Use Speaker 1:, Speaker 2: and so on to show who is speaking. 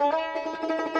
Speaker 1: Música